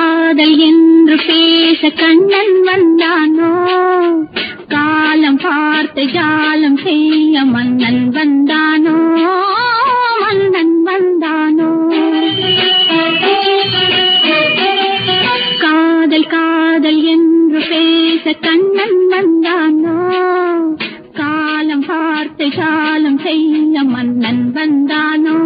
காதல் என்று பேச கண்ணன் வந்தானோ? காலம் பார்த்து ஜாலம் செய்ய மன்னன் வந்தானோ? மன்னன் வந்தானோ? காதல் காதல் என்று பேச கண்ணன் வந்தானோ? காலம் பார்த்து ஜாலம் செய்ய மன்னன் வந்தானோ?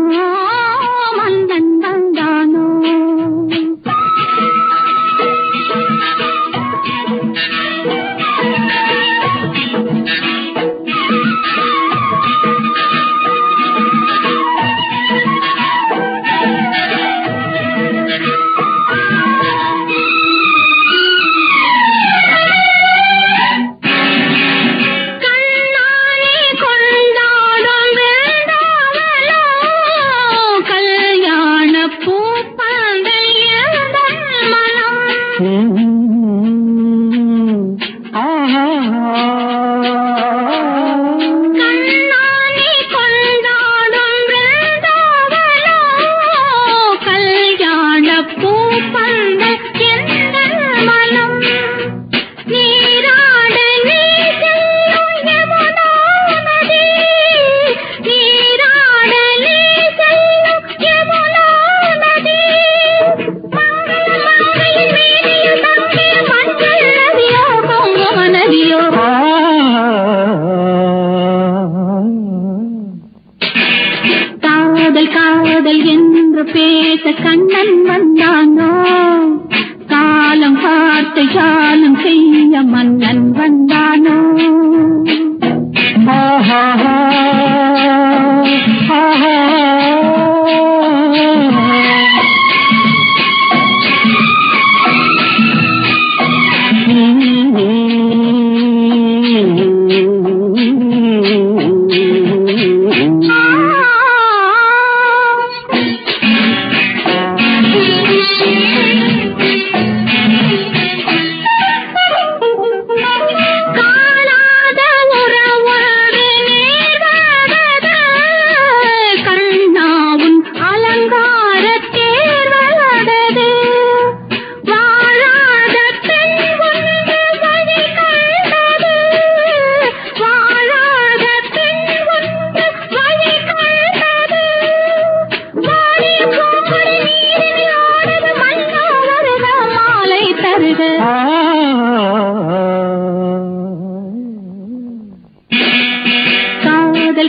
காதல் காதல் என்று பேச கண்ணன் வந்தானோ? காலம் பார்த்து காலம் செய்ய மன்னன் வந்தான்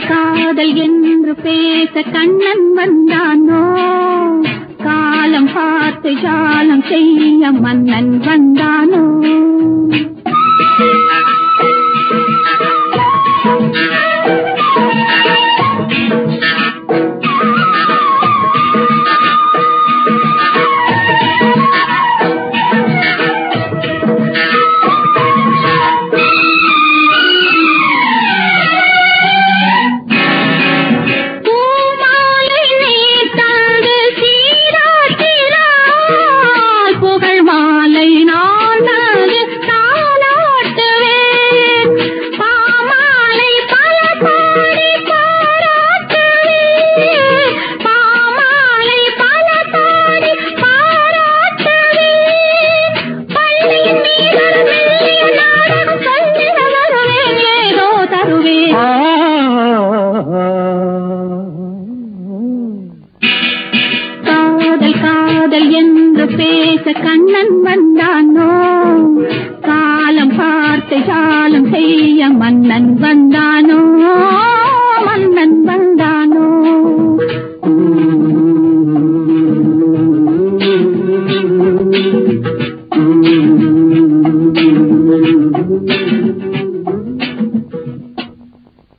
காதல் காதல் என்று பேச கண்ணன் வந்தானோ? காலம் பார்த்து ஜாலம் செய்ய மன்னன் வந்தானோ? பேச கண்ணன் வந்தானோ? காலம் பார்த்து காலம் செய்ய மன்னன் வந்தானோ?